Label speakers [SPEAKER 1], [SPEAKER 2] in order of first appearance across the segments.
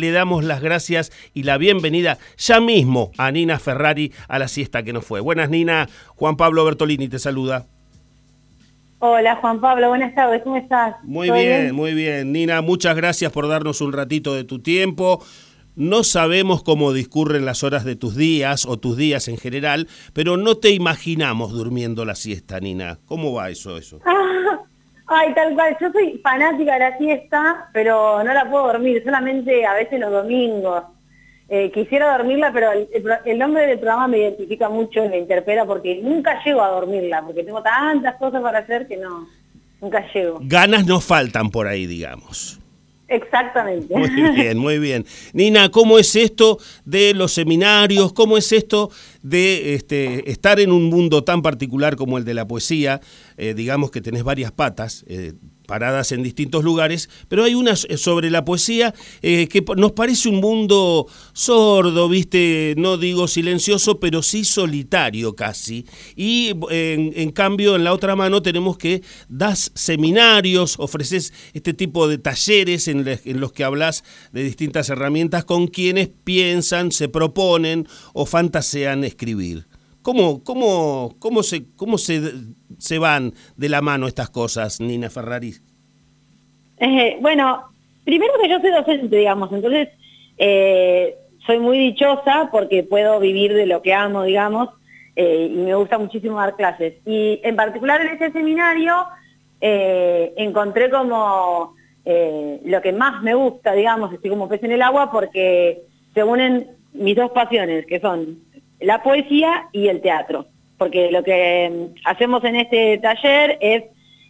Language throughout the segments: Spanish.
[SPEAKER 1] Le damos las gracias y la bienvenida ya mismo a Nina Ferrari a la siesta que nos fue. Buenas Nina, Juan Pablo Bertolini te saluda.
[SPEAKER 2] Hola Juan Pablo, buenas tardes, ¿cómo estás?
[SPEAKER 1] Muy bien, muy bien. Nina, muchas gracias por darnos un ratito de tu tiempo. No sabemos cómo discurren las horas de tus días o tus días en general, pero no te imaginamos durmiendo la siesta, Nina. ¿Cómo va eso? eso?
[SPEAKER 2] Ay, tal cual, yo soy fanática de la siesta, pero no la puedo dormir, solamente a veces los domingos. Eh, quisiera dormirla, pero el, nombre del programa me identifica mucho me interpela porque nunca llego a dormirla, porque tengo tantas cosas para hacer que no, nunca llego.
[SPEAKER 1] Ganas no faltan por ahí, digamos.
[SPEAKER 2] Exactamente.
[SPEAKER 1] Muy bien, muy bien. Nina, ¿cómo es esto de los seminarios? ¿Cómo es esto de este, estar en un mundo tan particular como el de la poesía? Eh, digamos que tenés varias patas. Eh, paradas en distintos lugares, pero hay una sobre la poesía eh, que nos parece un mundo sordo, viste, no digo silencioso, pero sí solitario casi. Y en, cambio, en la otra mano tenemos que das seminarios, ofreces este tipo de talleres en, los que hablas de distintas herramientas con quienes piensan, se proponen o fantasean escribir. ¿Cómo, cómo, cómo, se, cómo se, se van de la mano estas cosas, Nina Ferrari?
[SPEAKER 2] Eh, bueno, primero que yo soy docente, digamos, entonces eh, soy muy dichosa porque puedo vivir de lo que amo, digamos, eh, y me gusta muchísimo dar clases. Y en particular en ese seminario encontré como lo que más me gusta, digamos, estoy como pez en el agua porque se unen mis dos pasiones, que son la poesía y el teatro. Porque lo que hacemos en este taller es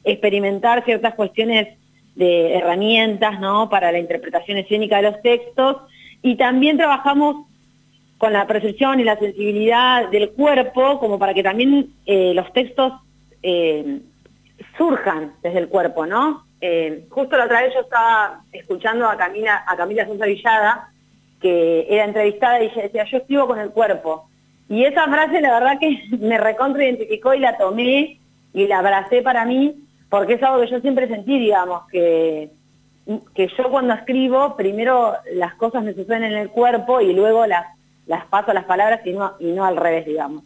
[SPEAKER 2] experimentar ciertas cuestiones de herramientas ¿no? para la interpretación escénica de los textos y también trabajamos con la percepción y la sensibilidad del cuerpo como para que también eh, los textos eh, surjan desde el cuerpo, ¿no? Eh, justo la otra vez yo estaba escuchando a Camila, a Camila Sosa Villada, que era entrevistada y ella decía, yo escribo con el cuerpo. Y esa frase la verdad que me recontra identificó y la tomé y la abracé para mí porque es algo que yo siempre sentí, digamos, que, que yo cuando escribo, primero las cosas me suceden en el cuerpo y luego las, las paso a las palabras y no, y no al revés, digamos.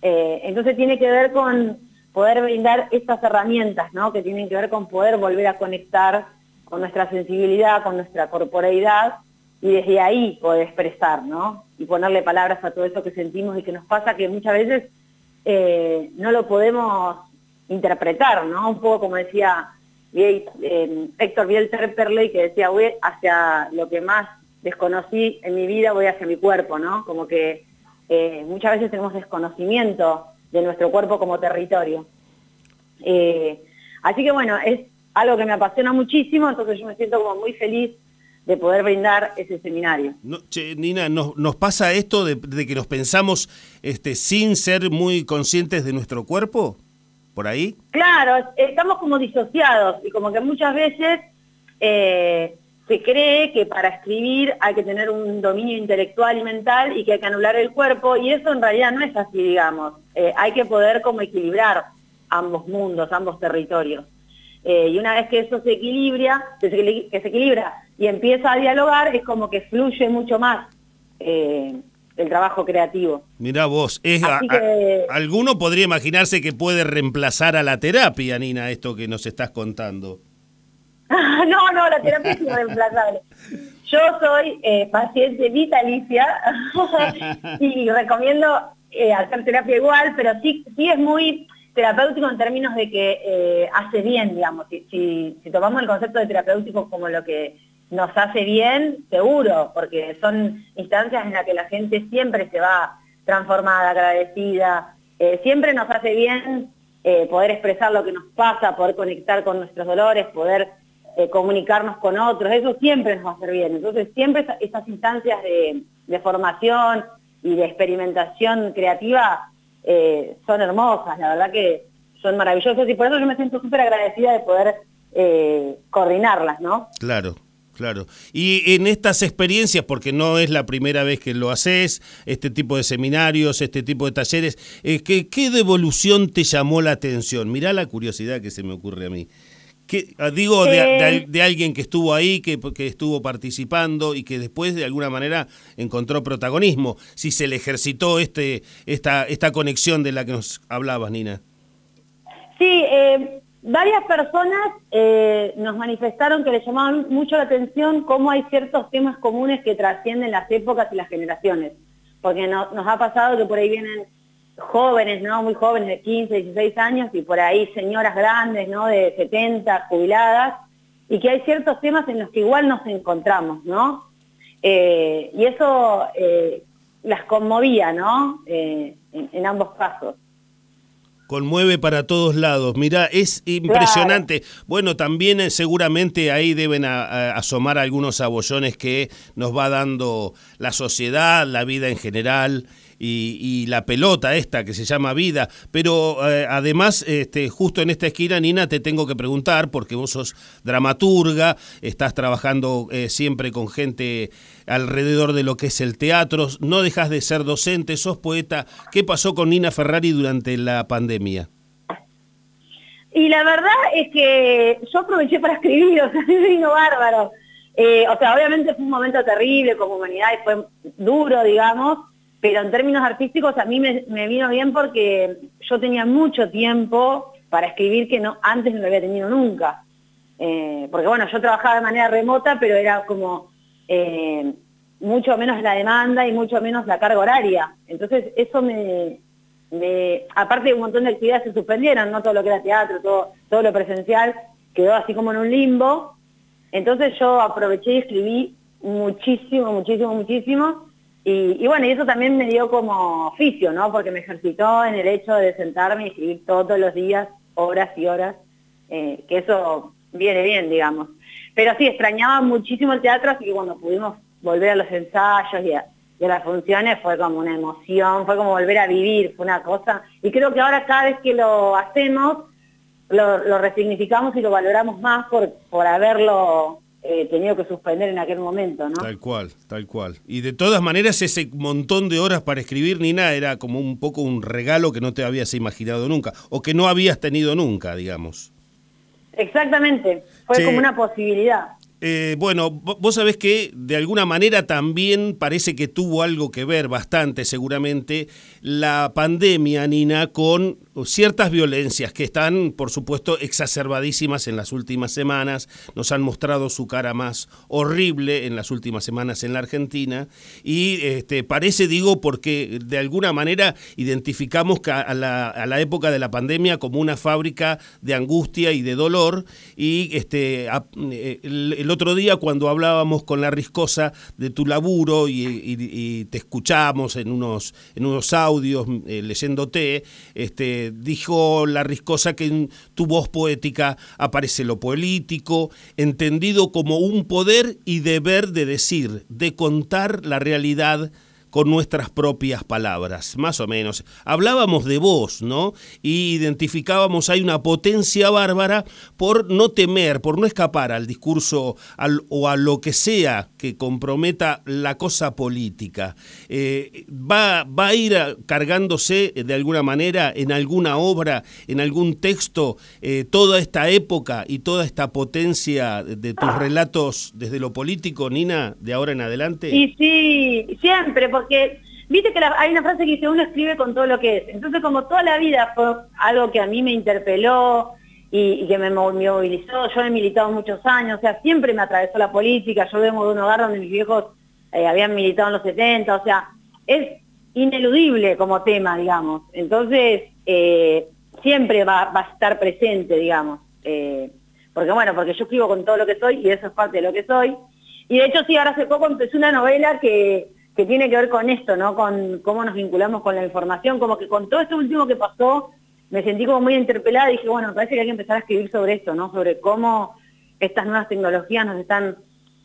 [SPEAKER 2] Eh, entonces tiene que ver con poder brindar estas herramientas, ¿no? Que tienen que ver con poder volver a conectar con nuestra sensibilidad, con nuestra corporeidad y desde ahí poder expresar, ¿no? Y ponerle palabras a todo eso que sentimos y que nos pasa que muchas veces eh, no lo podemos interpretar, ¿no? Un poco como decía eh, Héctor Bielter Perley, que decía, voy hacia lo que más desconocí en mi vida, voy hacia mi cuerpo, ¿no? Como que eh, muchas veces tenemos desconocimiento de nuestro cuerpo como territorio. Eh, así que bueno, es algo que me apasiona muchísimo, entonces yo me siento como muy feliz de poder brindar ese seminario.
[SPEAKER 1] Nina, ¿nos, pasa esto de, de, que nos pensamos este, sin ser muy conscientes de nuestro cuerpo? por ahí?
[SPEAKER 2] Claro, estamos como disociados y como que muchas veces eh, se cree que para escribir hay que tener un dominio intelectual y mental y que hay que anular el cuerpo y eso en realidad no es así, digamos. Eh, hay que poder como equilibrar ambos mundos, ambos territorios. Eh, y una vez que eso se equilibra, que se, equilibra y empieza a dialogar, es como que fluye mucho más el trabajo creativo.
[SPEAKER 1] Mira vos, es alguno podría imaginarse que puede reemplazar a la terapia, Nina, esto que nos estás contando.
[SPEAKER 2] no, no, la terapia es irreemplazable. Yo soy eh, paciente vitalicia y recomiendo eh, hacer terapia igual, pero sí, sí es muy terapéutico en términos de que eh, hace bien, digamos. si tomamos el concepto de terapéutico como lo que nos hace bien, seguro, porque son instancias en las que la gente siempre se va transformada, agradecida, eh, siempre nos hace bien eh, poder expresar lo que nos pasa, poder conectar con nuestros dolores, poder eh, comunicarnos con otros, eso siempre nos va a hacer bien. Entonces siempre estas instancias de, formación y de experimentación creativa son hermosas, la verdad que son maravillosas y por eso yo me siento súper agradecida de poder coordinarlas, ¿no?
[SPEAKER 1] Claro, Claro. Y en estas experiencias, porque no es la primera vez que lo haces, este tipo de seminarios, este tipo de talleres, eh, ¿qué, devolución te llamó la atención? Mirá la curiosidad que se me ocurre a mí. Ah, digo, de, de, alguien que estuvo ahí, que, que, estuvo participando y que después de alguna manera encontró protagonismo, si se le ejercitó este, esta, esta conexión de la que nos hablabas, Nina.
[SPEAKER 2] Sí, eh, varias personas eh, nos manifestaron que les llamaban mucho la atención cómo hay ciertos temas comunes que trascienden las épocas y las generaciones, porque nos ha pasado que por ahí vienen jóvenes, ¿no? Muy jóvenes de 15, 16 años y por ahí señoras grandes, ¿no? De 70, jubiladas, y que hay ciertos temas en los que igual nos encontramos, ¿no? Eh, y eso eh, las conmovía, ¿no? En, ambos casos.
[SPEAKER 1] Conmueve para todos lados. Mira, es impresionante. Bueno, también seguramente ahí deben asomar algunos abollones que nos va dando la sociedad, la vida en general y, la pelota esta que se llama vida. Pero eh, además, este, justo en esta esquina, Nina, te tengo que preguntar, porque vos sos dramaturga, estás trabajando eh, siempre con gente alrededor de lo que es el teatro, no dejas de ser docente, sos poeta. ¿Qué pasó con Nina Ferrari durante la pandemia?
[SPEAKER 2] Y la verdad es que yo aproveché para escribir, o sea, vino bárbaro. Eh, o sea, obviamente fue un momento terrible como humanidad y fue duro, digamos, pero en términos artísticos a mí me, vino bien porque yo tenía mucho tiempo para escribir que no antes no lo había tenido nunca. Eh, porque bueno, yo trabajaba de manera remota, pero era como eh, mucho menos la demanda y mucho menos la carga horaria. Entonces eso me, aparte de un montón de actividades se suspendieron, no todo lo que era teatro, todo, todo lo presencial, quedó así como en un limbo. Entonces yo aproveché y escribí muchísimo, muchísimo, muchísimo. Y, bueno, y eso también me dio como oficio, ¿no? Porque me ejercitó en el hecho de sentarme y escribir todos los días, horas y horas, eh, que eso viene bien, digamos. Pero sí, extrañaba muchísimo el teatro, así que cuando pudimos volver a los ensayos y a, las funciones fue como una emoción, fue como volver a vivir, fue una cosa. Y creo que ahora cada vez que lo hacemos, lo, lo resignificamos y lo valoramos más por, por haberlo eh, tenido que suspender en aquel momento, ¿no?
[SPEAKER 1] Tal cual, tal cual. Y de todas maneras ese montón de horas para escribir, Nina, era como un poco un regalo que no te habías imaginado nunca, o que no habías tenido nunca, digamos.
[SPEAKER 2] Exactamente, fue como una posibilidad.
[SPEAKER 1] Eh, bueno, vos sabés que de alguna manera también parece que tuvo algo que ver bastante seguramente la pandemia, Nina, con ciertas violencias que están, por supuesto, exacerbadísimas en las últimas semanas, nos han mostrado su cara más horrible en las últimas semanas en la Argentina. Y este, parece, digo, porque de alguna manera identificamos a la, a la época de la pandemia como una fábrica de angustia y de dolor. Y este, eh, el, otro día cuando hablábamos con la Riscosa de tu laburo y, te escuchamos en unos, en unos audios eh, leyéndote, este, dijo la Riscosa que en tu voz poética aparece lo político, entendido como un poder y deber de decir, de contar la realidad con nuestras propias palabras, más o menos. Hablábamos de voz, ¿no? Y identificábamos, hay una potencia bárbara por no temer, por no escapar al discurso o a lo que sea que comprometa la cosa política. Eh, va, va a ir cargándose de alguna manera en alguna obra, en algún texto, eh, toda esta época y toda esta potencia de tus relatos desde lo político, Nina, de ahora en adelante?
[SPEAKER 2] Sí, sí, siempre, porque porque viste que hay una frase que dice, uno escribe con todo lo que es. Entonces, como toda la vida fue algo que a mí me interpeló y, que me movilizó, yo he militado muchos años, o sea, siempre me atravesó la política, yo vengo de un hogar donde mis viejos eh, habían militado en los 70, o sea, es ineludible como tema, digamos. Entonces, eh, siempre va, a estar presente, digamos. Eh, porque bueno, porque yo escribo con todo lo que soy y eso es parte de lo que soy. Y de hecho sí, ahora hace poco empecé una novela que, que tiene que ver con esto, ¿no? Con cómo nos vinculamos con la información, como que con todo esto último que pasó, me sentí como muy interpelada y dije, bueno, me parece que hay que empezar a escribir sobre esto, ¿no? Sobre cómo estas nuevas tecnologías nos están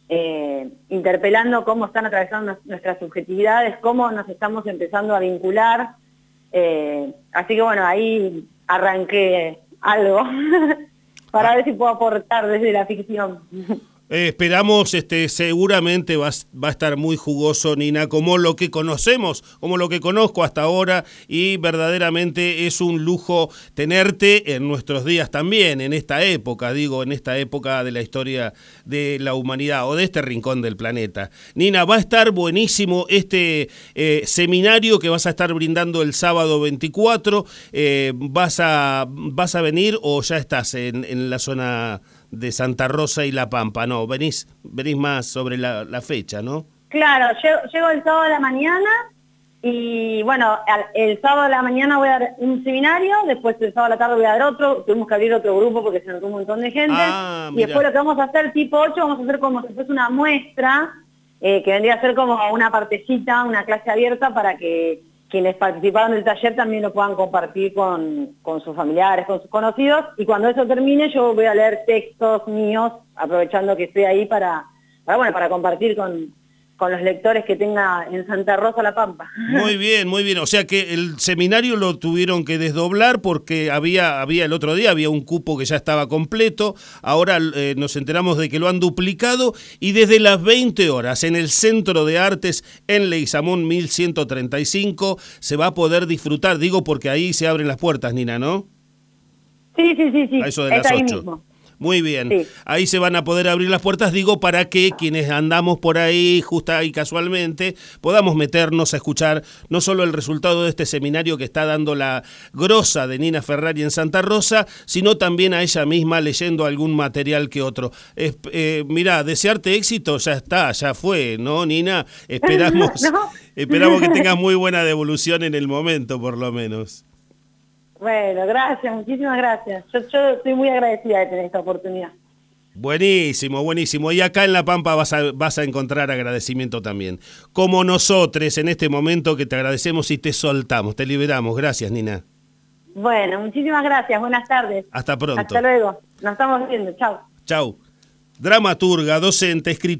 [SPEAKER 2] eh, interpelando, cómo están atravesando nuestras subjetividades, cómo nos estamos empezando a vincular. Eh, así que bueno, ahí arranqué algo para ver si puedo aportar desde la ficción.
[SPEAKER 1] Eh, esperamos, este, seguramente va, va, a estar muy jugoso, Nina, como lo que conocemos, como lo que conozco hasta ahora, y verdaderamente es un lujo tenerte en nuestros días también, en esta época, digo, en esta época de la historia de la humanidad o de este rincón del planeta. Nina, va a estar buenísimo este eh, seminario que vas a estar brindando el sábado 24. Eh, vas, a, ¿Vas a venir o ya estás en, en la zona de Santa Rosa y La Pampa, no, venís, venís más sobre la, la fecha, ¿no?
[SPEAKER 2] Claro, llego, llego, el sábado de la mañana y bueno, el sábado de la mañana voy a dar un seminario, después el sábado de la tarde voy a dar otro, tuvimos que abrir otro grupo porque se notó un montón de gente. Ah, y después lo que vamos a hacer tipo 8, vamos a hacer como si fuese una muestra, eh, que vendría a ser como una partecita, una clase abierta para que quienes participaron del taller también lo puedan compartir con, con, sus familiares, con sus conocidos, y cuando eso termine yo voy a leer textos míos, aprovechando que estoy ahí para, para, bueno, para compartir con, con los lectores que tenga en Santa Rosa La Pampa.
[SPEAKER 1] Muy bien, muy bien. O sea que el seminario lo tuvieron que desdoblar porque había, había el otro día, había un cupo que ya estaba completo. Ahora eh, nos enteramos de que lo han duplicado y desde las 20 horas en el Centro de Artes en Leizamón 1135 se va a poder disfrutar. Digo porque ahí se abren las puertas, Nina, ¿no?
[SPEAKER 2] Sí, sí, sí, sí.
[SPEAKER 1] A eso de las 8. Muy bien. Ahí se van a poder abrir las puertas, digo, para que quienes andamos por ahí, justa y casualmente, podamos meternos a escuchar no solo el resultado de este seminario que está dando la grosa de Nina Ferrari en Santa Rosa, sino también a ella misma leyendo algún material que otro. Eh, mirá, desearte éxito, ya está, ya fue, ¿no, Nina? Esperamos, esperamos que tengas muy buena devolución en el momento, por lo menos.
[SPEAKER 2] Bueno, gracias, muchísimas gracias. Yo, estoy muy agradecida de tener esta oportunidad.
[SPEAKER 1] Buenísimo, buenísimo. Y acá en La Pampa vas a, vas a encontrar agradecimiento también. Como nosotros en este momento que te agradecemos y te soltamos, te liberamos. Gracias, Nina.
[SPEAKER 2] Bueno, muchísimas gracias. Buenas tardes.
[SPEAKER 1] Hasta pronto.
[SPEAKER 2] Hasta luego. Nos estamos viendo. Chao.
[SPEAKER 1] Chao. Dramaturga, docente, escritor.